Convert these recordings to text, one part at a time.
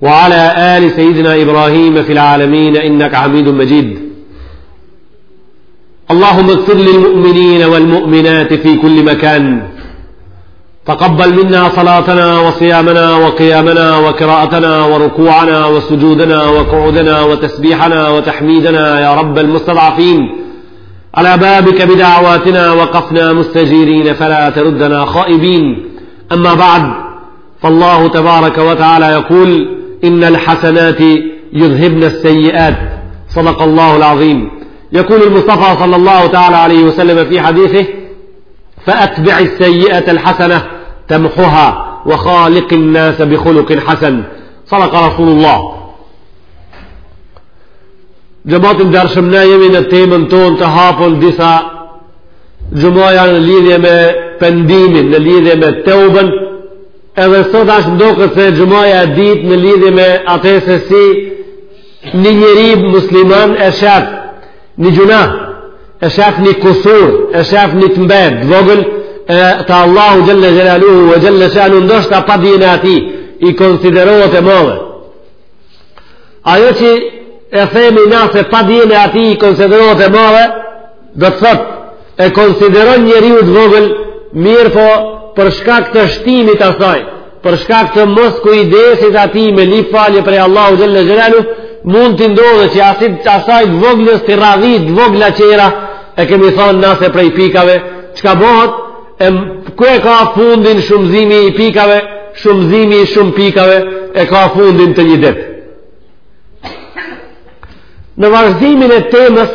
وعلى آل سيدنا إبراهيم في العالمين إنك حميد مجيد اللهم اغفر للمؤمنين والمؤمنات في كل مكان تقبل منا صلاتنا وصيامنا وقيامنا وقراءتنا وركوعنا وسجودنا وقعودنا وتسبيحنا وتحميدنا يا رب المستضعفين على بابك بدعواتنا وقفنا مستجيرين فلا تردنا خائبين أما بعد فالله تبارك وتعالى يقول إن الحسنات يذهبن السيئات صدق الله العظيم يقول المصطفى صلى الله تعالى عليه وسلم في حديثه فأتبع السيئة الحسنة تمحها وخالق الناس بخلق حسن صدق رسول الله جماعت درشمنا يمين التيمن تون تهابل دسا Xhumaja në lidhje me pendimin, në lidhje me teuben, edhe sot asht m'doket se xhumaja e dytë në lidhje me atë se si një njeri musliman e shef një gjynah, e shef një kusur, e shef një të metë t'vogël, e te Allahu xhel-le xhelaluhu ve xhel-le shanuhu, ndoshta pa dijen e atij, i konsiderohet e madhe. Ajo që e themi na se pa dijen e atij i konsiderohet e madhe, do të thotë, e konsideron njeriu të vogël, mirëpo për shkak të shtimit asaj, për shkak të moskujdesit atij me lyp falje prej Allahut xhel-le xhelaluhu, mund t'i ndodhë që asaj, asaj të voglës t'i radhit të vogla tjera, e kemi thonë na se prej pikave, çka bohet, E ku e ka fundin shumëzimi i pikave, shumëzimi i shumë pikave e ka fundin te një det. Në vazhdimin e temës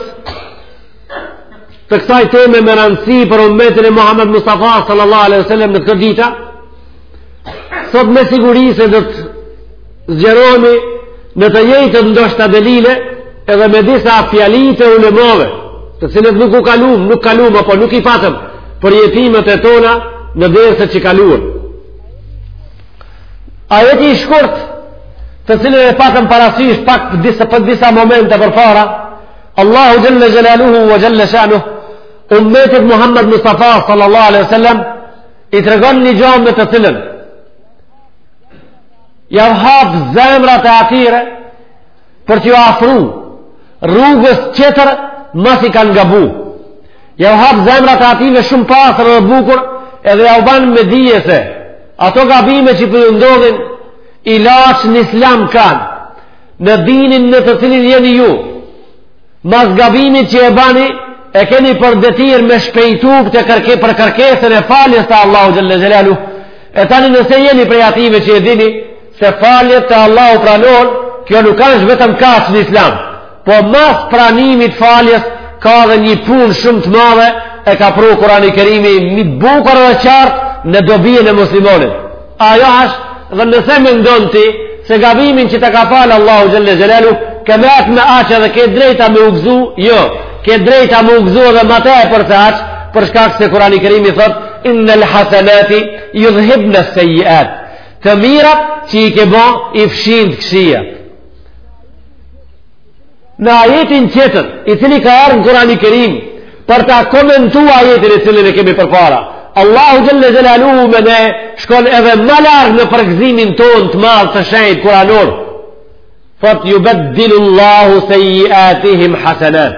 të kësaj teme me rëndësi për umetin e Muhammed Mustafa sallallahu alaihi wasallam në këto dita, sot me siguri se do të zgjerohemi në të njëjtat ndoshta delile edhe me disa fjali të ulemave të cilët nuk u kalum nuk kalum apo nuk i patëm përjetimet e tona në derse që kaluan ajeti i shkurt të cilin e patëm parasysh pak për disa, për disa momente përpara Allahu xhel-le xhelaluhu ve xhel-le shanuhu umetit Muhammed Mustafa sallallahu alaihi sallam I tregon një gjë me të cilën jau hap zemrat e atyre për t'ju afru rrugës tjetër masi kanë gabu. Jau hap zemrat e atyre shumë pastër dhe bukur, edhe jau ban me dije se ato gabime që po ju ndodhin ilaç në islam kanë në dinin në të cilin jeni ju Mas gabimit që e bani, e keni për detyrë me shpejtu këtë kërke, për kërkesën e faljes te Allahu xhel-le xhelaluhu. E tani nëse jeni prej atyve që e dini, se faljet te Allahu pranohen, kjo nuk është vetëm kaq në islam. Po mas pranimit faljes, ka edhe një punë shumë të madhe, e ka pru Kurani Kerimi bukur edhe qartë në dobijen e muslimonit. Ajo është dhe nëse mendon ti se gabimin që ta ka falë Allahu xhel-le xhelaluhu ke met me aq dhe ke drejta me u gzu jo, ke drejta me u gzu edhe ma tepër se aq për shkak se kurani kerimi thot innel hasenati judhhibnes-sejjiat të mirat që i ke bo i fshin të këqijat Në ajetin tjetër, i cili ka ardhur në Kur'anin e Kerim, për ta komentuar ajetin e cilin e kemi përpara. Allahu xhalla xhelaluhu me ne shkon edhe më larg në përgëzimin tonë të madh të shenjtë kuranor. Thotë yubaddilu Allahu sayiatihim hasanat.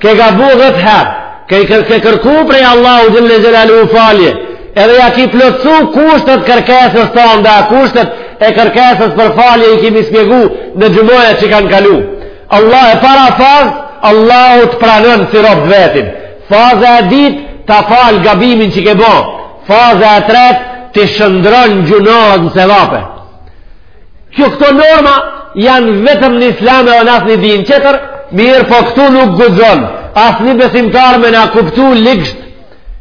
Ke gabu dhetë herë Ke, ke, ke kërku prej Allahu xhele xhelaluhu falje Edhe ia ki plotësu kushtet kërkesës tande Kushtet e kërkesës për falje i kimi spjegu në xhumajat që kanë kalu Allah e para fazë Allahu të pranon si rob të vetin Faza e dytë ta fal gabimin që ke bo Faza e tretë t'i shndërron gjynahet në sevape Kjo këto norma janë vetëm në islam edhe në asnjë din tjetër, mirëpo këtu nuk guxon asnjë besimtar me na kuptu ligsht,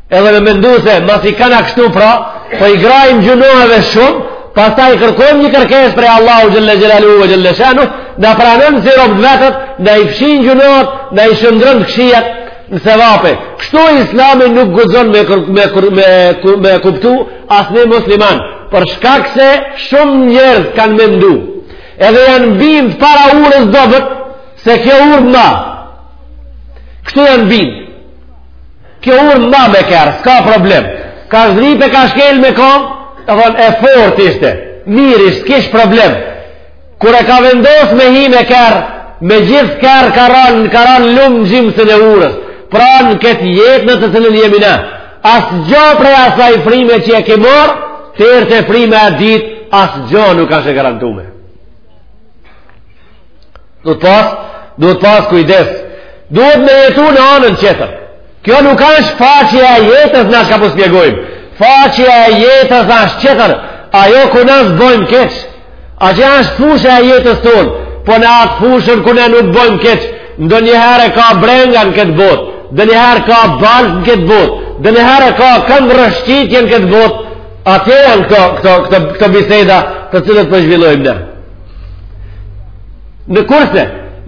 edhe me mendu se masi kanka kështu pra, po i grahim gjynaheve shumë, pastaj kërkojmë një kërkesë prej Allahu xhele xhelaluhu ve xhele shanuhu, na pranon si robt e vet, na i fshin gjynahet, na i shndërron të këqijat, Në sevape, kështu islami nuk guxon me, me, me, me kuptu asnjë musliman, për shkak se shumë njerëz kanë mendu, edhe janë bind para urës dobët, se kjo urë mba, kështu janë bind, kjo urë më mba me kerr, s'ka problem, ka zdryp e, ka shkel me kamë, ka thonë e fortë ishte, mirë ishte, s'kish problem, Kur e ka vendos me hi me kerr, me gjithë kerr ka ra në, ka ra në lumë në gjimsën e urës, pra në këtë jetë në të cilën jemi ne. Asgjo prej asaj frime që e ke marrë, deri te frima e dytë, asgjo nuk asht e garantume. Duhet pasë, duhet pasë kujdes. Duhet me jetu në anën tjetër. Kjo nuk asht faqja e jetës na çka po spjegojmë. Faqja e jetës asht tjetër. Ajo ku na s'bojmë keq. Atje është fusha e jetës tonë, po në atë fushën ku ne nuk bojmë keq, ndonjëherë ka brenga në këtë botë, ndonjëherë ka baltë në këtë botë, ndonjëherë ka kamërrëshqitje në këtë botë, atje janë këto, këto, këto, këto biseda të cilat po zhvillojmë ne. Në kurse,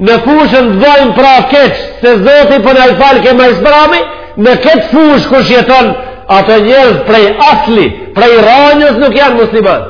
në fushën të bojmë pra keq, se zoti po na i falke ma s'prami, në këtë fushë kush jeton, ata njerëz prej asli, prej rranjës nuk janë muslimanë.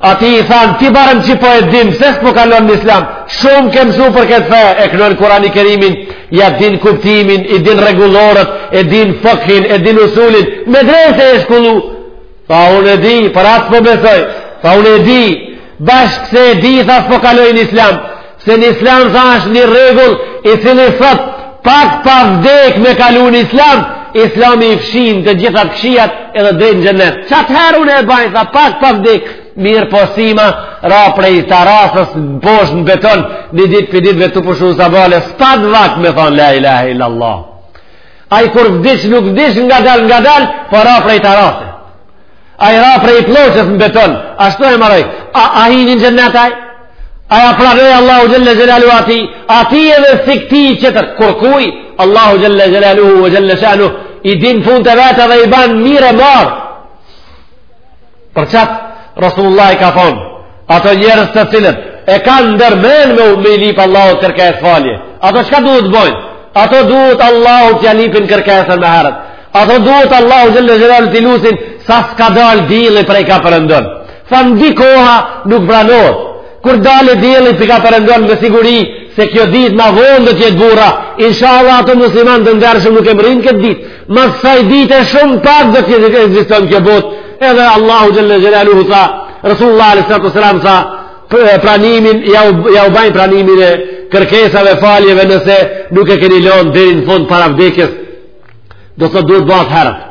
Atij i thanë, ti barem që po e din, pse s'po kalon në islam, shumë ke mësu për këtë fe, e kënon Kurani Kerimin, ia din kuptimin, i din rregulloret, e din fikhin, e din usulin, medrese je shkollu, tha unë e di, për atë po besoj, tha unë e di, bash se e di, tha, s'po kaloj në islam, Se në islam tha është një rregull i cili thotë pak pa vdek me kalu në islam, islami i fshin të gjitha t'këqijat edhe drejt xhennet. Qatëherë unë e baj, tha pak pa vdek, mirëpo si ma, ra prej tarracës, poshtë në beton, një ditë prej ditëve tu pushu sabahle, s'pat vakt me thonë, la ilahe illallah. Ai kur vdiq nuk vdiq ngadal ngadal, po ra prej tarracës. Ai ra prej plloçës në beton, ashtu e maroi. A, a hini n'xhennet ai? A ja pranoi Allahu Xhelle Xhelaluhu atij? Atij edhe si këti i qetër? Kurrkuj. Allahu Xhelle Xhelaluhu ve Xhelle Shanuhu i din punët e veta dhe i ban mirë e marë. Për qatë, Rasulullahi ka thonë, Ato njerëz të cilët e kanë ndërmen me, me i lip Allahut kërkesë falje. Ato çka duhet të bojnë? Ato duhet Allahut të ja lipin kërkesën ma herët. Ato duhet Allahut xhelle xhelaluhu t'i lusin sa s'ka dalë dielli prej ka perëndon. Sa në di koha nuk pranohet. Kur dalë dielli prej ka perëndon me siguri se kjo ditë ma vonë do të jetë, burra. Inshallah ato muslimanë të ndershëm nuk e mërrijnë këtë ditë. Mas asaj dite shumë pak do të ekziston kjo botë edhe Allahu Xhelle Xhelaluhu tha Rasulullah A.S. tha pranimin ja u, ja u bajnë pranimin e kërkesave faljeve nëse nuk e keni lonë deri në fund para vdekjes do të duhet bëhet herët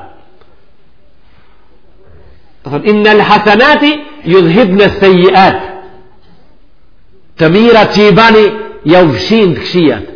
thënë innel hasanati judhhibne sejiat të mirat që i bani ja u fshin të këqijat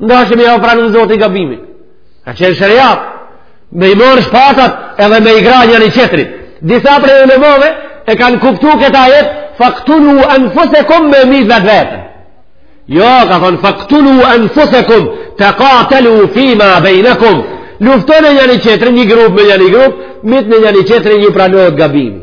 Nga që me jau pranu Zoti gabimin. Ka qenë sheriat. Me i marrë shpatat edhe me i gra njani-qetrin. Disa prej ulemave e kanë kuptu këtë ajet faktulu anfusekum me mit vetveten. Jo, ka thonë faktulu anfusekum tekatelu fima bejnekum. Luftone njani-qetrin, një grup me njanin grup, mitne njani-qetrin, ju pranohet gabimi.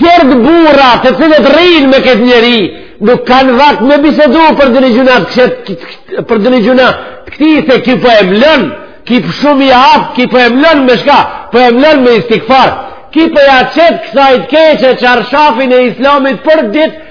Tjert burra të cilët rrin me këtë njeri, nuk kanë vakt me bisedu për ndoni gjunah të kështë, për ndoni gjunah të këti se ki po e mlon, ki për shumë i hap, ki po e mlon me shka, po e mlon me istigfar, ki po ja qet kësaj të keqe çarshafin e islamit për ditë,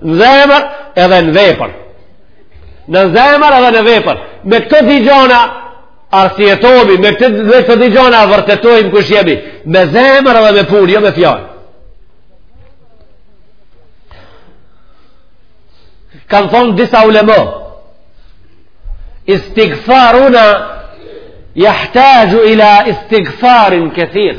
Në zemër edhe në vepër. Në zemër edhe në vepër. Me këto di gjona arsyetojmi, me këto di gjona vërtetojmë kush jemi. Me zemër edhe me punë, jo me fjalë. kanë thonë disa ulema istigfaruna jahtaxhu ila istigfarin kethir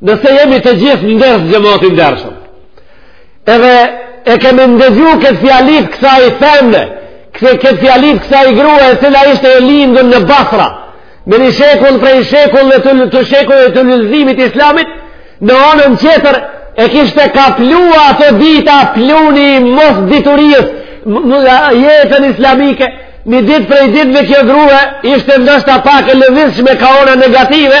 Nëse jemi të gjithë në ders, xhemat i ndershëm, edhe e kemi ndëgju këtë fjali të kësaj femne, këtë fjali të kësaj grue, e cila ishte e lindun në Basra, me një shekull prej shekujve të, të shekujve të lulëzimit islamit, në anën qetër e kishte kaplu ato ditë pluhni i mosditurisë, jetën islamike, një ditë prej ditëve kjo grue, ishte ndoshta pak e lëvizshme ka ana negative,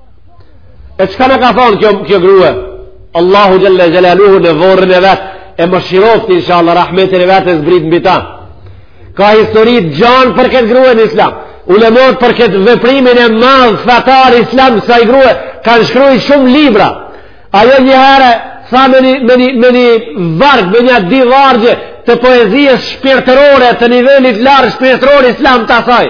E çka na ka thonë kjo, kjo grue? Allahu xhelle xhelaluhu në vorrin e vet e mëshiroftë, inshallah, rahmetin e vet e zbritë mbi ta. Ka histori t'gjanë për këtë grue në islam. Ulematë për këtë veprimin e madh fetar islam ksaj grue, kanë shkruj shumë libra. Ajo një herë tha me një, me një, me një varg, me nja di vargje, të poezisë shpirtërore, të nivelit lartë shpirtëror islam të asaj.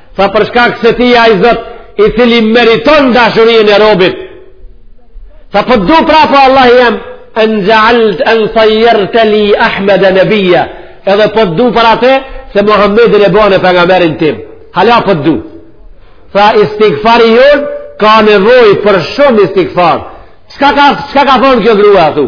Tha për shkak se ti je ai zot i cili meriton dashurinë e robit. Tha po të du pra po Allah jem, en xhealte en sajjerte li Ahmede Nebija, edhe po të du për atë se Muhammedin e bane pejgamberin tim. Hala po të du. Tha istikfari jonë ka nevojë për shumë istikfar. Çka ka, çka ka thonë kjo grua aty?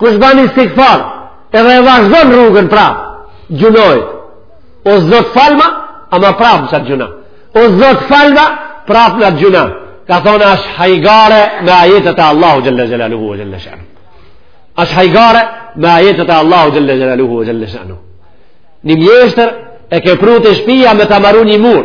kush ban istikfar edhe e vazhdon rrugën pra gjunahit o zot falma ama prap në qat gjunah o zot falma prap në atë gjunah ka thonë asht hajgare me ajetet e Allahu xhelle xhelaluhu ve xhelle shanuhu asht hajgare me ajetet e Allahu xhelle xhelaluhu ve xhelle shanuhu një mjeshtër e ke pru te shpia me ta maru një mur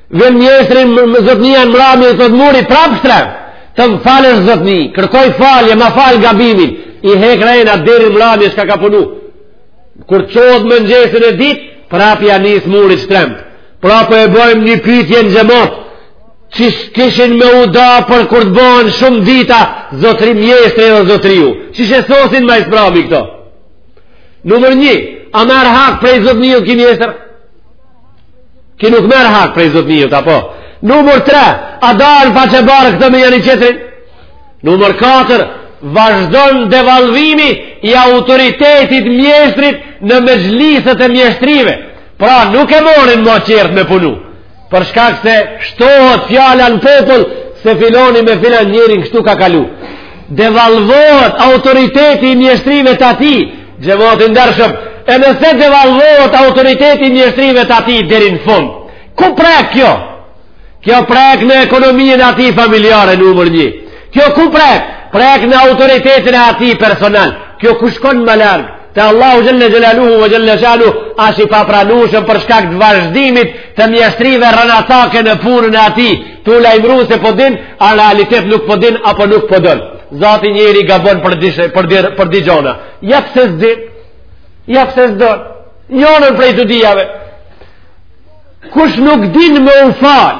Vjen mjeshtri m' zotnia n'mramje thotë muri prapë shtremt. Të më falësh zotni, kërkoj falje, ma fal gabimin. I hek krejnë deri mramje çka ka punu. Kur çohet mëngjesin e ditë, prapë ja nis muri shtremt. Prapë po e bojmë një pytje xhemat. Qish kishin me u da por kur të bojnë shumë dita zotni mjeshtri dhe zotniu. Qish e sosin ma i s'mbrami këto. Numër një, a merr hak prej zotniut ki mjeshtër? Ki nuk merr hak prej zotniut, apo? Numër 3, a dahen faqebardhë këto me njani qetrin? Numër 4, vazhdon devalvimi i autoritetit mjeshtrit në mexhliset e mjeshtrive. Pra nuk e morrin ma qert me punu. Për shkak se shtohet fjala në popull se filoni me filan njeriun kështu ka kalu. Devalvohet autoriteti i mjeshtrive të atij, xhemat i ndershëm, e nëse devalvohet autoriteti i mjeshtrive të atij deri n'fund. Ku prek kjo? Kjo prek në ekonominë e atij familjare numër një. Kjo ku prek? Prek në autoritetin e atij personal. Kjo ku shkon ma larg? Te Allahu xhelle xhelaluhu ve xhelle shanuhu asht i papranushëm për shkak të vazhdimit të mjeshtrive rrenacake në punën e atij, tu u lajmru se po din, a realitet nuk po din apo nuk po don. Zati njeri gabon për di she, për di, për di gjona. Ja pse s'din? Ja pse s'don? Njënën prej të dijave. Kush nuk din me u fal?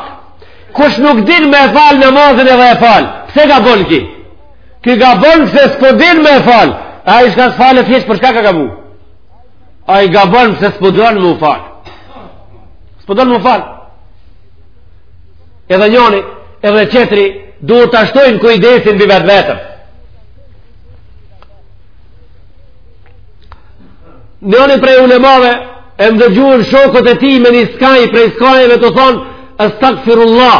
Kush nuk din me e fal namazin edhe e fal? Pse gabon ki? Ky gabon pse s'po din me e falë. Ai shka s'falet hiç për shka ka gabu? Ai gabon pse s'po don me u falë. S'po don me u falë. Edhe njoni, edhe tjetri, duhet ta shtojnë kujdesin mbi vetveten. Njoni prej ulemave, e ndëgjuen shokët e tij në një skaj prej skajeve tu thonë, Astagfirullah,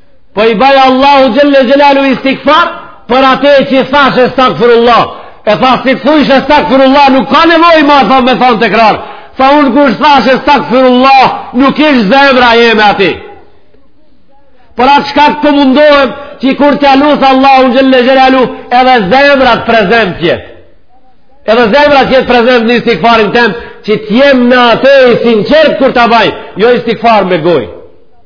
Po i baj Allahut xhele xhelaluhu istigfar, për ate që thash estagfirullah. E tha si të thush estagfirullah, nuk ka nevoj ma tha me thonë tekrar. Tha unë kur thash estagfirullah, nuk ish zemra jeme aty. Për atë shkak po mundohem, po që kur ta lus Allahun xhele xhelaluhu, edhe zemra të prezent jetë. Edhe zemra të jetë prezent në istigfarin tem, që të jem në atë i sinqertë kur ta baj, jo istigfar me gojë.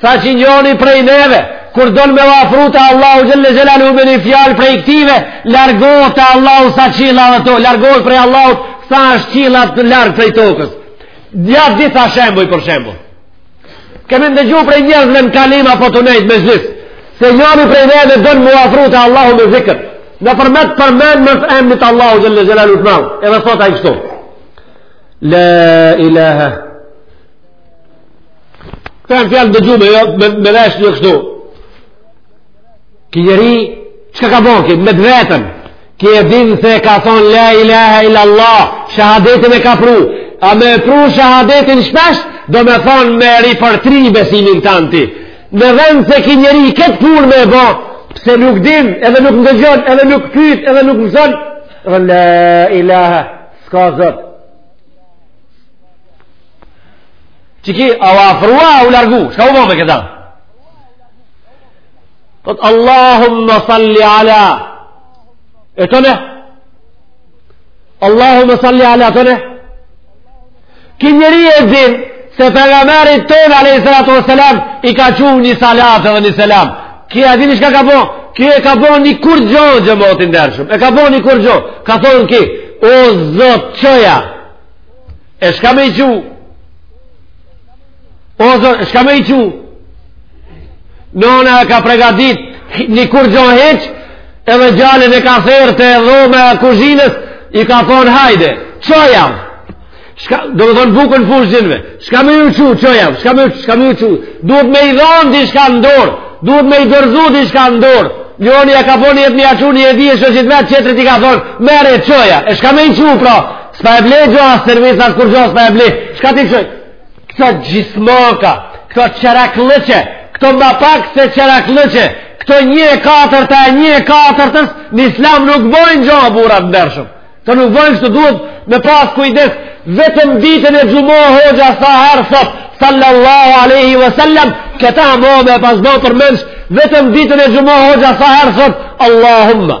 Sa që njoni prej neve, kur don me u afru te Allahu xhele xhelaluhu me një fjalë prej këtyve, largohet te Allahu sa qiella dhe to, largohet prej Allahut sa është qiella larg prej tokës. Ja disa shembuj për shembull. Kemi ndëgju prej njerëzve në kalim apo tu nejtë në mexhlis, se njoni prej neve don me u afru te Allahu me zikër, nëpërmjet përmendjes të emnit Allahut xhele xhelaluhu të madh, edhe thot ai kështu. La ilaha Këta e në fjalë në gjumë, jo, me, me vesh një kështu. Ky njeri, çka ka bo, ky me veten, ky e din se ka thonë la ilaha il Allah, shahadetin e ka pru, a me pru shahadetin shpesh, domethonë me ripërtri besimin tand. Në vend se ky njeri, këtë punë me bo, se nuk din, edhe nuk ndëgjon, edhe nuk pyt, edhe nuk mëson, dhe la ilaha, s'ka zot. Qiky, a u afru, a u largu, shka u bo me këta? Thot, Allahumme salli ala, e tonë? Allahumme salli ala, tonë? Ky njeri e din, se pejgamberit tonë alejhi salatu ve selam, i ka çu një salat edhe një selam. Ky e din, shka ka bo? Ky e ka bo një kurrgjo, xhemat i ndershëm, e ka bo një kurrgjo, ka thonë ky, o zot çoja, E shka me i çu? O zot, e shka me i çu? Nona e ka pregadit një kurrgjo hiç, edhe djalin e ka thirrë te dhoma e kuzhinës, i ka thonë hajde, çoja. Shka, domethonë bukën fqinjve, shka me ju çu, çoja? Shka me, shka me ju qu? Duhet me i dhonë dishka n'dorë, duhet me i dorëzu dishka n'dorë, njërit ia ka thonë jetë një aqu një edhije shë gjithë vetë, tjetrit i ka thonë, merre çoja, e shka me i çu, pra, S'pa e blej gjo as servis, as kurgjo s'pa e blej. Shka ti që? Këta gjismaka, këta çerekllëqe, këta ma pak se çerekllëqe, këta një e katërta e një e katërtës, në islam nuk bojnë gjo, burra të ndershëm. Kto nuk bojnë, ktu duhet me pas kujdes, vetëm ditën e xhuma hoxha sa herë thot, sallallahu aleyhi wa sallam, këta mo me pas bo për mensh, vetëm ditën e xhuma hoxha sa herë thot, Allahumma.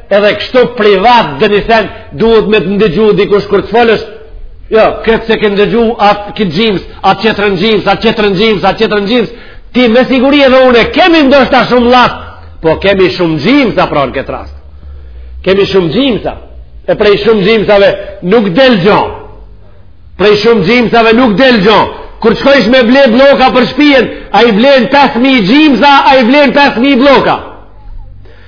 Edhe kështu privat dhe një sen, duhet me të ndëgju dikush kur të folësh, jo, këtë s'e kem ndëgju atë këtë gjimës, atë tjetrën gjimës, atë tjetrën gjimës, atë tjetrën gjimës, ti me siguri edhe une, kemi ndoshta shumë lasë, po kemi shumë gjimësa pra në këtë rast. Kemi shumë gjimësa, e prej shumë gjimësave nuk del gjo. Prej shumë gjimësave nuk del gjo. Kur shkojsh me ble blloka për shpijen, a i blen 5.000 gjimësa, a i blen 5.000 blloka.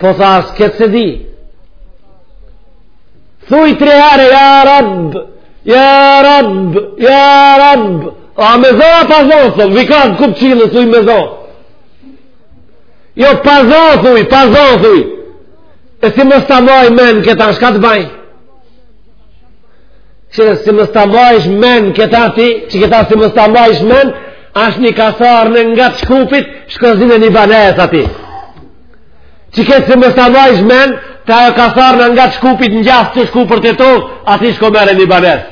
Po tha as këtë s'e di. Thuj tre herë, ja rab, ja rab, ja rab. A me zo a pa zo, thom, vikat n'kup qiell, thuj me zo. Jo, pa zo, thuj, pa zo, thuj. E si mos ta maj men këta, shka të baj? Që si mos ta majsh men këta ti, qëkëta si mos ta majsh men, ashtë një kasarnë ngat Shkupit, shko zine një banes ati. Qëkëtë si mos ta majsh men, te ajo kasarna ngat Shkupit në djathtë tu shku për Tetovë, ati shko merre një banes.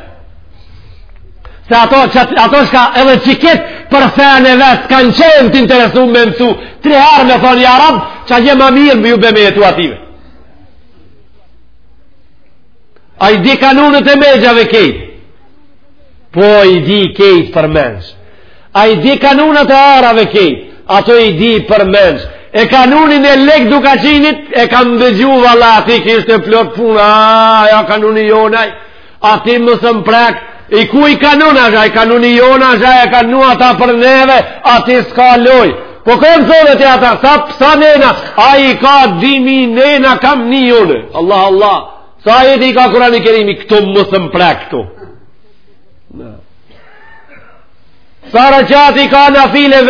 Se ato, qat, ato shka edhe qëkëtë për fejën e vetë, kanë qenë të interesu me mësu, tre herë me thonë ja rab, që a gjo ma mirë me ju be me jetu ative. A i di kanunët e megjave kejt, Po i di kejt për mensh. A i di kanunat e arave kejt. Ato i di për mensh. E kanunin e Lek Dukagjinit, e kam dëgju valla ati kishte plot puna, a, ja kanuni jon ai, ati mos më prek, i ku i kanun a i kanuni jona a e kanu ata për neve, ati s'ka loj. Po këmë thove të ata, sa pësa nena, a i ka di mi nena kanuni jonë. Allah, Allah. Sa ajete i ka Kurani Kerimi, këtu mos më prek këtu. Sa reqate i ka nafile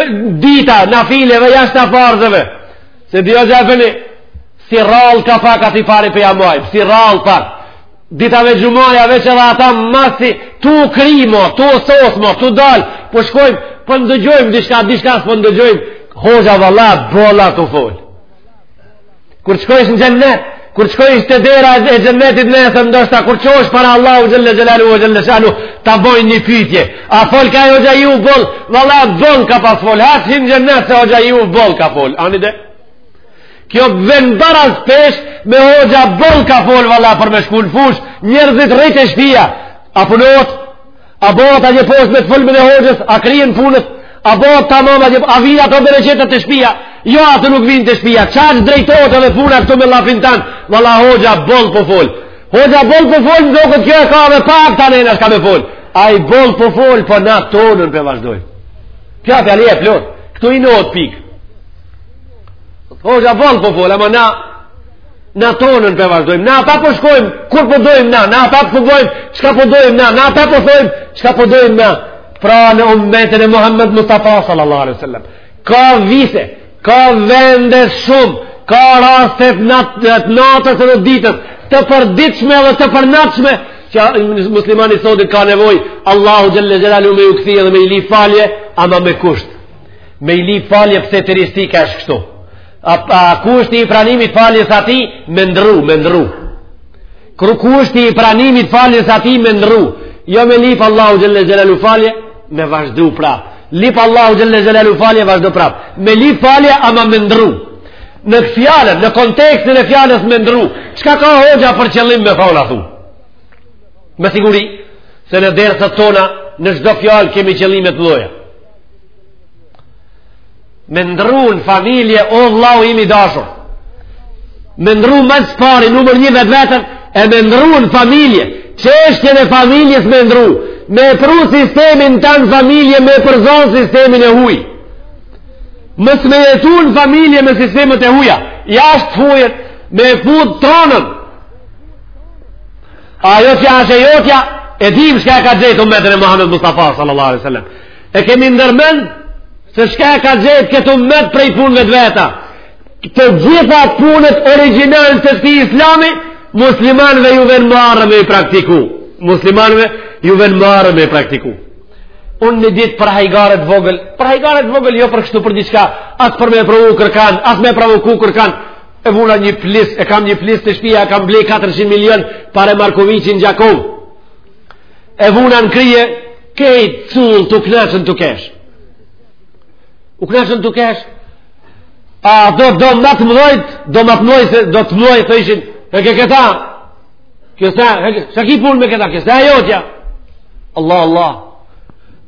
dita, nafileve jashta farzeve. Se dhjo që e fëni, si rrallë ka pak ati fari për jamojmë, si rrallë pak. Ditave xhumaja veç edhe ata masi, tu kri mo, tu sos mo, tu dalë, po shkojmë, po ndëgjojmë, dishka, dishka, po ndëgjojmë, hoxha valla, bolla tu folë. Kur shkojsh në xhennet, kur shkojsh te dera e xhennetit nesër, ndoshta kur çosh para Allahu xhalla xhelalu o xhalla shanu, ta bojnë një pyetje. A fol ka hoja ju bol? Valla boll ka pas fol. Hec hin në xhennet se hoxha juj boll ka fol. Ani de. Kjo vjen baraspeshë me hoxha boll ka fol valla për me shku në fushë, njerëzit rri te shpia. A punot A bëhet a një poshtë me të folmen e hoxhës, a kryhen punët, a bëhë ta mëma një poshtë, a vijnë ato bereqetet te shpia, jo ato nuk vijnë te shpia, qaq drejtohet edhe puna këtu me llafin tonë, më la hoxha boll po fol, hoxha boll po fol, në do këtë kjo e ka dhe pak tani na çka me fol, ai boll po fol, po na tonën po vazhdojmë. Fjalia e plotë, këtu i në otë pikë. Hoxha boll po fol, ama na, Na tonën po vazhdojmë, na ata po shkojmë, ku po dojmë na, na ata po bëjmë, çka po dojmë na, na ata po thojmë, çka po dojmë na. Pra në ummetin e Muhammed Mustafa sallallahu alaihi sallam. Ka vise, ka vende shumë, ka raste të natës edhe ditës, të përditshme edhe të përnatshme, që muslimani i sotit ka nevoj, Allahu xhelle xhelalu me ju kthy edhe me i lyp falje, ama me kusht. Me i lyp falje pse të risti ka asht kështu. A, a kushti i pranimit faljes asht me ndru, me ndru. Kryekushti i pranimit faljes asht me ndru. Jo me lyp Allahut xhelle xhelalu falje, me vazhdu prap. Lyp Allahut xhelle xhelalu falje, vazhdu prap. Me lyp falje, ama me ndru. Në fjalën, në kontekstin e fjalës me ndru. Çka ka hoxha për qëllim me thonë a thu? Me siguri, se në dersat tona, në çdo fjalë kemi qëllimet loja. Me ndru në familje o vllau im i dashur. Me ndru më së pari numër një vetë veten e me ndru në familje. Çështjen e familjes me ndru. Me pru sistemin tan në familje me përzan sistemin e huj. Mos me jetu në familje me sistemet e huja. Jashtë hujen me fut tonën. Ajo që asht e jotja e dimë çka e ka gjet ummetin e Muhammed Mustafa sallallahu alaihi sallam. E kemi ndërmend se çka e ka gjet ket ummet prej punëve të veta. Të gjitha punët origjinal të këtij islami, muslimanve ju vjen marre me i praktiku. Muslimanve ju vjen marre me i praktiku. Unë një ditë për hajgare të vogël, për hajgare të vogël jo për kështu për diçka, as për me provu kërkan, as me provoku kërkan, e vuna një plis, e kam një plis te shpia, e kam ble 400 milion, pare Markoviçi në Gjakovë. e vuna në krije kejt cullt u knaqën tu kesh u knaqën tu kesh a do do ma të mëdhoj do ma të mëdhoj se do të mëdhojt ishin e ke këta kjo sa sa ki pun me këta kjo s'a e jotja Allah Allah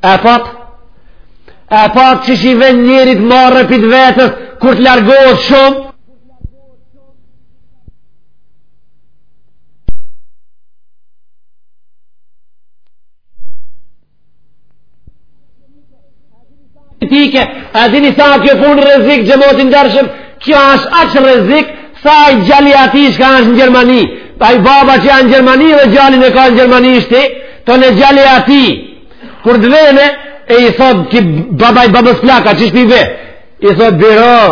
e pat e pat qysh i vjen njerit marre pi vetës kur të largohet shumë politike, a dini sa kjo pun rrezik xhemat i ndershëm, kjo është aq rrezik sa i gjali ati çka është në Gjermani. Ai baba që janë në Gjermani dhe gjalin e ka në Gjermani ishte, tani gjali ati. Kur të vene, e i thot ki baba i babës plaka, që shpi ve? I thot biro,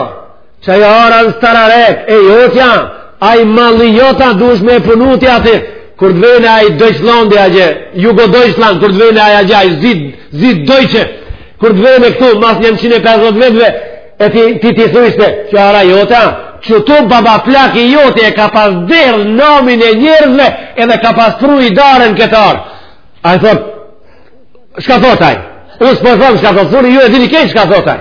Qajo ara n'Stararek, e jotja, ai mali jot a dush me punu ti ati, kur të vene ai Dojçlandi atje, jugo Dojçland, kur të vene ai atje, ai Zid, Zid Dojçe, kur të vene këtu, mas 150 vjetëve, e ti ti, ti thuiste, që ara jota, që tu baba plak i joti e ka pas dherë nomin e njerëzve, edhe ka pas pru idarën këtë arë. Ai thot, çka thot ai? Unë s'po thom çka thot ai, ju e dini kejt çka thot ai.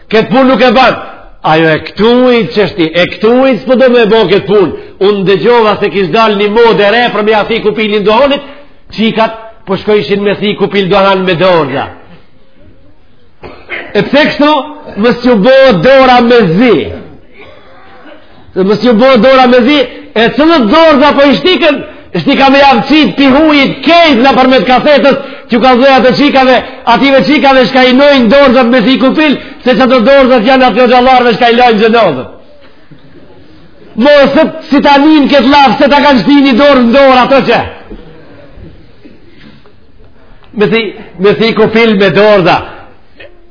Këtë punë nuk e banë. Ajo e këtujit që është, e këtujit s'po do me bo këtë punë. Unë dëgjova se kish dalë një modë e re për me ja thi kupilin dohanit, çikat po shkojshin me thi kupil dohan me dorëza. E pse kështu, mos ju bo dora me zi. dhe mos ju bo dora me zi e tani dorëza po i shtikën është i ka me jav qitë pi hujit kejtë nëpërmjet kasetës që ka dhe atyre çikave atyre çikave çka i vnojnë dorëza me thi kupil se qëto dorëza janë atë gjallarë dhe shka i lojnë gjënodhë më ësë si ta njën këtë llaf se ta kanë shti ni dorë në dorë atë që me thi kupil me dorëza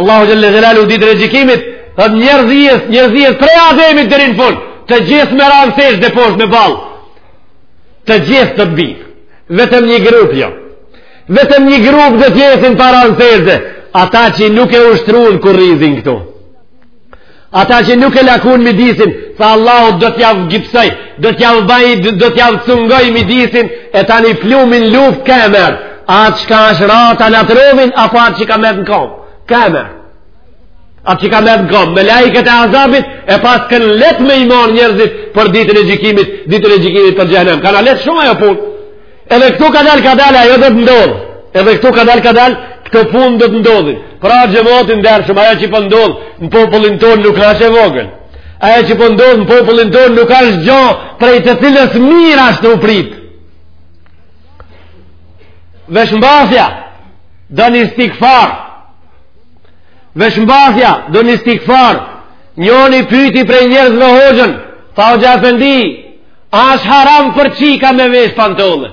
Allahu xhele xhelaluhu ditën e gjykimit, thotë njerëzisë, njerëzisë prej Ademit deri në fund, të gjithë me ra në sexhde poshtë me ballë, të gjithë do të bijnë, vetëm një grup jo, vetëm një grup do të jesin pa ra në sexhde, ata që nuk e ushtruun kurrizin këtu. Ata që nuk e lakun midisin, tha Allahu do t'jav gipsoj, do t'jav baj, do t'jav cungoj midisin, e tani plumin luft ka e merr. Atë që ka është rata në të romin, apo atë që ka met në kom. Ka e merr. Atë që ka met në kom. Melaiket e azabit, e pas kënë let me i marr njerëzit për ditën e gjykimit, ditën e gjykimit për xhehnem. Kana let shumë ajo punë. Edhe këtu ka dalë ka dalë, ajo do të ndodhë. Edhe këtu ka dalë ka dalë, këto punë do të ndodhin. Pra xhemat i ndershëm, ajo që po ndodh në popullin tonë nuk është e vogël. Ajo që po ndodh në popullin tonë nuk është gjo prej të cilës mirë ashtë u pritë. Veshmbathja, do një istigfar. Veshmbathja, do një istigfar. Njoni pyti prej njerëzve hoxhën, tha hoxhë efendi, A është haram për çika me vesh pantole?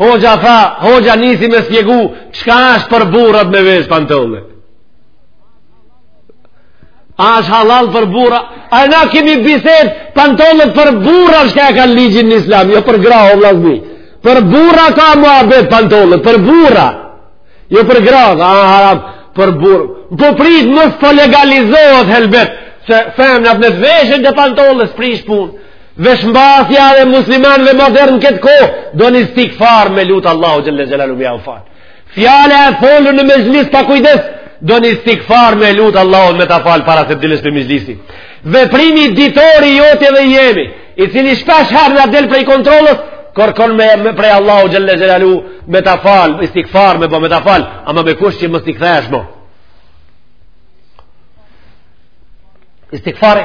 Hoxha tha, hoxha nisi me shpjegu, çka është për burrat me vesh pantole? A është halal për burrat? A e na kemi bisedë pantole për burrat shka e kanë ligjin në islam, jo për gra o vllazni. Për burra ka muhabet pantole, për burra. Jo për gra, a haram për burra. Po prit mos të legalizohet helbet, se femnat të veshin edhe pantole, s'prish punë. Veshmbathja e muslimanëve modern këtë kohë, do një istigfar me lutë Allahun xhelle xhelaluhu me jau falë. Fjala e folun në mexhlis pa kujdes, do një istigfar me lutë Allahun me ta falë para se të dilsh prej mexhlisi. Veprimi ditor i joti dhe i jemi, i cili shpeshherë na del prej kontrollës, kërkon me, me prej Allahu xhelle xhelaluhu me ta falë, istigfar me bo me ta falë, ama me kusht që mos t'i kthejsh mo. Istigfar,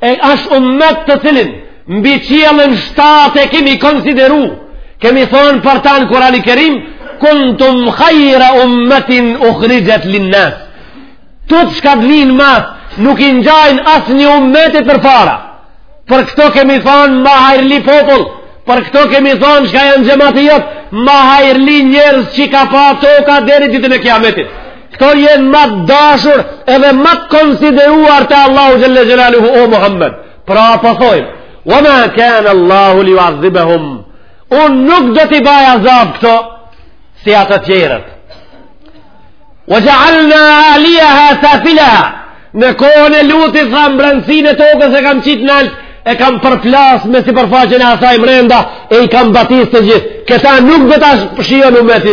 E është umet të cilin, mbi qiellin e shtatë e kemi konsideru, kemi thonë për ta në Kurani kerim, kuntum khajra umetin ukhrijet linnas. Këto shka do t'vinë mas, nuk i ngjajnë asnjë umeti përpara. Për këto kemi thonë ma hajrli popullë, për këto kemi thonë shka janë xhemati jot, ma hajrli njerëz që ka pa toka deri ditën e kiametit. Këto janë më të dashur edhe më të konsideruar te Allahu xhalla xhelaluhu o Muhammed. Pra po thojmë, "Wa ma kana Allahu li yu'adhibahum." Un nuk do t'i baj azab këto si ata të tjerët. Wa ja'alna 'aliyaha safilaha. Në kohën e Lutit tha mbrendësinë e tokës e kam qitë nalt e kam përplas me sipërfaqen e asaj mrenda e i kam batis të gjithë. Këta nuk do ta shijon umeti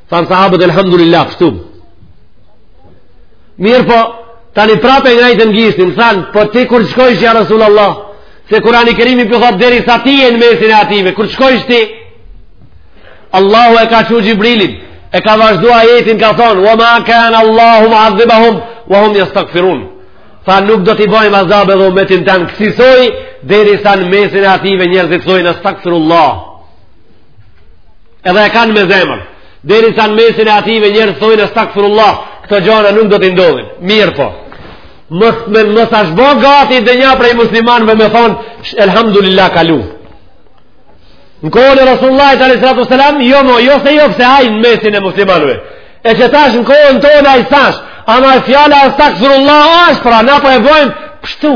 Thanë sahabët elhamdulillah kështu. Mirëpo, tani prape ngrejtën gishtin, thanë, po ti kur shkojsh ja Rasul Allah, se Kurani kerimi po thotë derisa ti je në mesin e atyne, kur shkojsh ti, Allahu e ka çu Xhibrilin, e ka vazhdu ajetin, ka thonë, wa ma kana Allahu mu'adhibahum, wa hum jastagfirun. Tha nuk do t'i bojmë azab edhe umetin tand kësisoj, derisa në mesin e atyne njerëzit thojnë astagfirullah. Edhe e kanë me zemër. Derisa në mesin e ative njerëz thojnë estagfirullah, këto gjana nuk do t'i ndodhin. Mirëpo mos, me, mos ashtë bo gati ndonjë prej muslimanëve me thonë, elhamdulillah kalu. Në kohën e Rasulullahit alejhi salatu ve selam, jo mo, jo se jo pse hajnë në mesin e muslimanëve. E qe tash në kohën tonë ai thash, ama fjala estagfirullah ashtë, pra na po e bojmë kështu.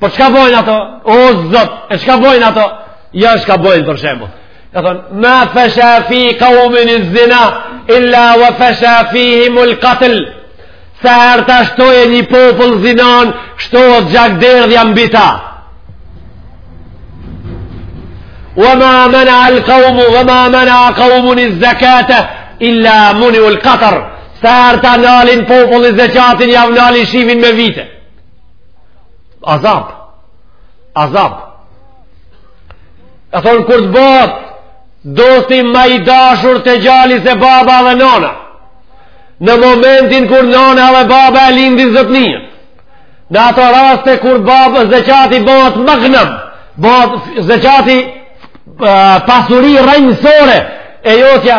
Po çka bojnë ato? O zot, e çka bojnë ato? Ja jo, çka bojnë për shembull. Ka thonë, "Ma fasha fi qawmin az-zina illa wa fasha fihim al-qatl." Sa herë ta shtojë një popull zinan, shtohet gjakderdhja mbi ta. Wa ma mana al-qawm wa ma mana qawmun az-zakata illa muni al-qatr. Sa herë ta nalin populli zekatin jav nali shiun me vite. Azab. Azab. E thonë kur të bëhet dosti më i dashur te gjali se baba dhe nona. Në momentin kur nona dhe baba e lindin zotnin. Në ato raste kur baba zeqati bëhet magnam, bëhet zeqati pasuri rrënjësore e jotja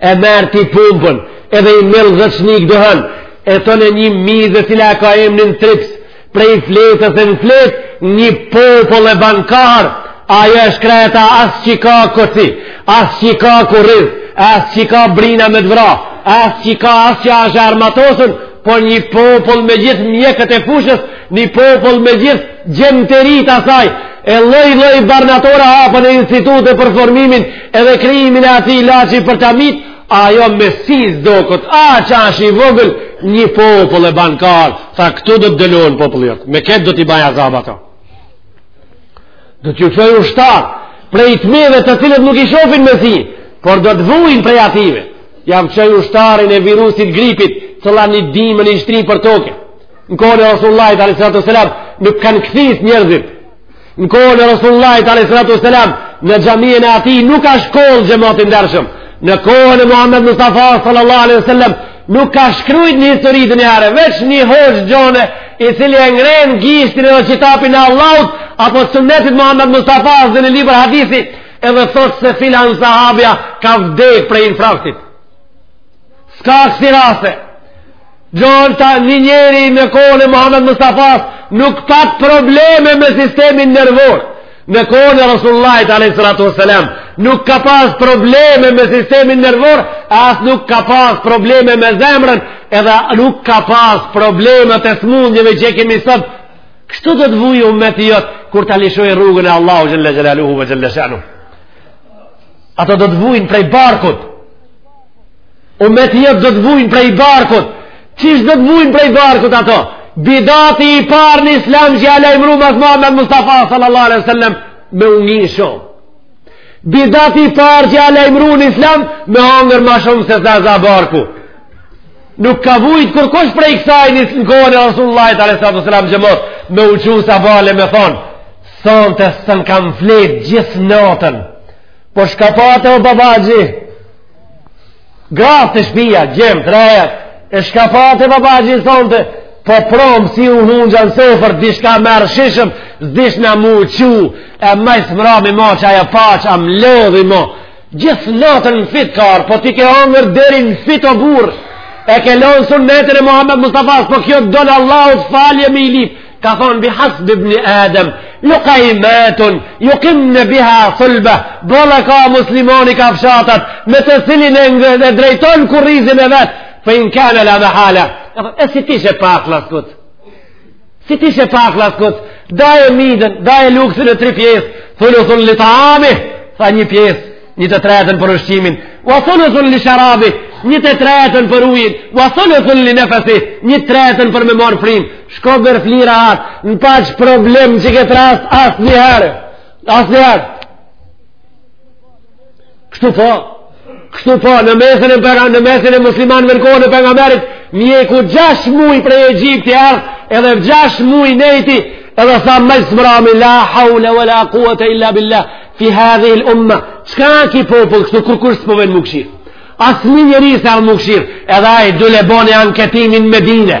e merr ti pumpën, edhe i mill dhet shinik duhan, e thon një mizë e cila ka emnin trips, prej fletës e në fletë, një popull e ban kahër, ajo e shkreta as që ka koci, as që ka kurriz, as që ka brina me t'vra, as që ka, as që asht e armatosën, por një popull me gjithë mjekët e fushës, një popull me gjithë gjeometrit e saj, e lloj-lloj barnatora hapen e institute për formimin edhe krijimin e atij ilaçi për ta mitë, ajo me si s'doket, aq ashtë i vogël, një popull e ban kahër, tha këtu do të dënohen populli jot, me ketë do t'i baj azab ata. Do t'ju çoj ushtarë, prej të meve të cilët nuk i shofin me si, por do të vujnë prej ative. Ja çoj ushtarin e virusit gripit, të la një dimën i shtri për toke. Në kohën e Rasulullahit a.s. nuk kanë këthis njerëzit. Në kohën e Rasulullahit a.s. në xhaminë e atij nuk ka kollë, xhemat i ndershëm. Në kohën e Muhammed Mustafa sallallahu a.s. nuk ka shkrujt në histori ndonjëherë, veç një hoxhë gjone i cili e ngren gishtin edhe qitapin e Allahut, apo sunetit Muhammed Mustafa dhe në libër hadithi, Edhe thot se filan sahabja ka vdek prej infraktit. S'ka kësi raste. Gjon ta një njeri në kohën e Muhammed Mustafasë nuk pat probleme me sistemin nervor. Në kohën e Rasulullahit a.s. nuk ka pas probleme me sistemin nervor, as nuk ka pas probleme me zemrën, edhe nuk ka pas probleme të smundjeve që kemi sot Kështu do të vujë umeti jot kur ta lëshojë rrugën e Allahu xhelle xhelaluhu ve xhelle shanuhu. Ato do të vujnë prej barkut. Umeti jot do të vujnë prej barkut. Çish do të vujnë prej barkut ato? Bidati i parë në Islam që a lajmru mas Muhammed Mustafa sallallahu alaihi wasallam me u ngi shumë. Bidati i parë që a lajmru në Islam me hangër ma shumë se sa za barku. Nuk ka vujt kurkush prej kësaj një në kohën e Resulullahit alejhi salatu selam qe mo me u çu sabahle me thonë sonte s'un kam flet gjithë natën po shka pate o babaxhi gratë te shpia gjemtë të rejat e shka pate babaxhi sonte po promë si u hunja në sofër dishka m'erdh shishëm s'dishna me u çu e maj së mrami ma çaja paça m'lodhi mo Gjithë natën në fit ka ra, po ti ke hongër deri në fit o burrë, e ke lonë sunetin e Muhammed Mustafas, po kjo të donë Allahut falje me i lipë, ka thonë bi hasbi ibni Adem, lukajmatun, jukimne biha sulbeh, boll i ka muslimoni kafshatat, me të cilin e drejton kurrizin e vet, fe in kane la mehale, e si t'ishe pak llaskut, Si t'ishe pak llaskut, daje midën, daje lukthin në tri pjesë, thuluthun li taami, tha një pjesë, një të tretën për ushqimin, ve thuluthun li sharabi, një të tretën për ujin, ve thuluthun li nefesi, një të tretën për me morë frimë, shko bre fli rahat, në paç problem që këtë rast asnjëherë, asnjëherë. Kështu po, kështu po, në mesin e përga, në mesin e muslimanve në kohën e pejgamerit, mjeku gjash muj prej Egjipti erdh, edhe gjash muj nejti, edhe tha ma së mrami, la haule, ve la kuvvete, illa billah, fi hadhihil umme, çka ki popull, kështu kurkush s'po ven m'u kshir, asnjë njeri s'erdh m'u kshir, edhe ai dul e boni anketimin me dine,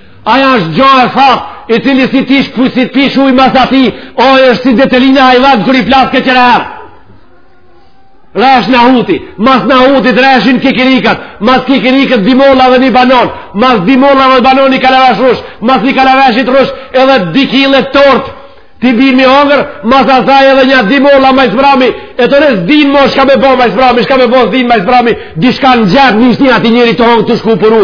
Aja është gjo e thatë, i cili si tish si pish ujë mas ati, o është si detelina hajvanët kur i plas këtë qëra herë. Resh nohuti, mas nohutit reshin kikirikat, mas kikirikat di molla edhe një banon, mas di molla edhe banon një kalavesh rrush, mas një kalaveshit rrush edhe di kile tortë, t'i bin me i hongër, mas asaj edhe një di molla maj së brami, e tani s'din mo shka me bo maj së brami, shka me bo s'din maj së brami, dishka në gjatë një shtin ati njeri të hongë të shku për u.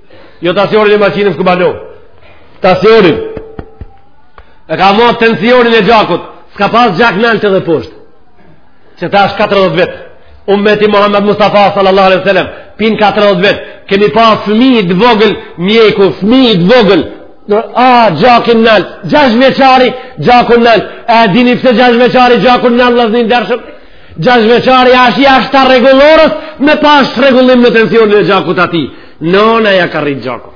Jo tensionin e maqinës ku balo. Tensionin. E ka mat tensionin e gjakut. S'ka pas gjak nalt edhe poshtë. Qe tash 40 vjet. Ummeti Muhammed Mustafa sallallahu alaihi wasallam pin 40 vjet. Kemi pa fëmijë të vogël mjeku, fëmijë të vogël. A gjakun nalt. Gjashtë veçari gjakun nalt. A dini pse gjashtë veçari gjakun nalt vllazën të ndershëm? Gjashtë veçari është jashtë rregullores me pas çrregullim në tensionin e gjakut atij. Nona ja ka rritë gjakun.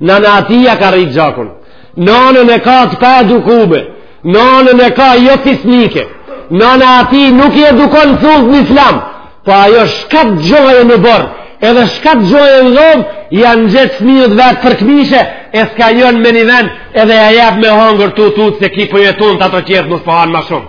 Nana ati ja ka rritë gjakun. Nonën e ka të paedukume. Nonën e ka jo fisnike. Nona ati nuk i edukon thellë në islam. Po ajo shka t'gjojë n'oborr. Edhe shka t'gjojë në dhomë, ja ngjet fmiut vet për këmishe, e skajon me një vend, edhe ja jep me hongër tu u tut, se ki për po jetunë të ato qërë, mos po hanë ma shumë.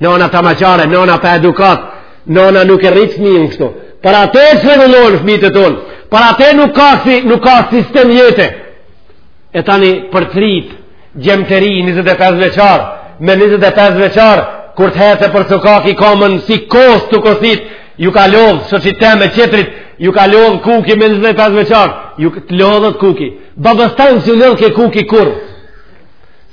Nona tamahqare, nona pa edukatë, nona nuk e rrit fëmijën kështu. Për atë shrregullohen fëmijët e tonë, për atë e nuk ka, si, nuk ka sistem jete. E tani për të rritë, gjem të ri 25 vjeçarë, me 25 vjeçarë, kur të hecë për sokaki komën si kosë tu kositë, ju ka lodhë, së që te me qetrit, ju ka lodhë kuki me 25 vjeçarë, ju të lodhet kuki. Babës tanë s'ju lodhke kuki kurrë,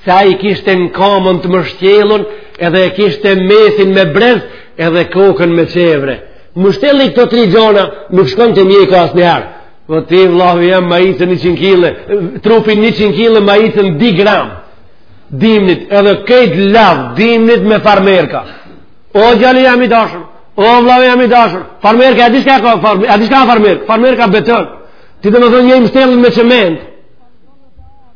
se ai kishte në kamën të mështjellun edhe e kishte mesin me brez edhe kokën me qevre mështjelli këto tri gjona nuk shkon te mjeku asnjëherë po ti vllau jem ma i të 100 kile trupin 100 kile maicën dy gram dimnit edhe krejt lav dimnit me farmerka o gjali jem i dashun o vllau jem i dashun farmerka e di shka ka farmerka farmerka beton ti të më thonë një i mështjell me çement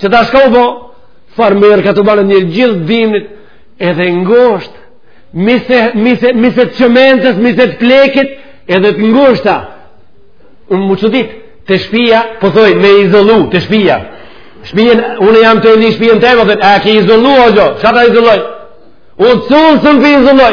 Qetash ka u bo, farmerkat banë një gjithë dimnit edhe ngosht, mise, mise, mise të çementës, mise të plekit, edhe të ngoshta. Unë m'u çuditë, te shpia, po thoi, me izolu, te shpia. Shpien, unë jam të edhi shpien të e, po thoi, a ki izolu, o jo, shka ta izoloj? Unë të sunë së në për izoloj?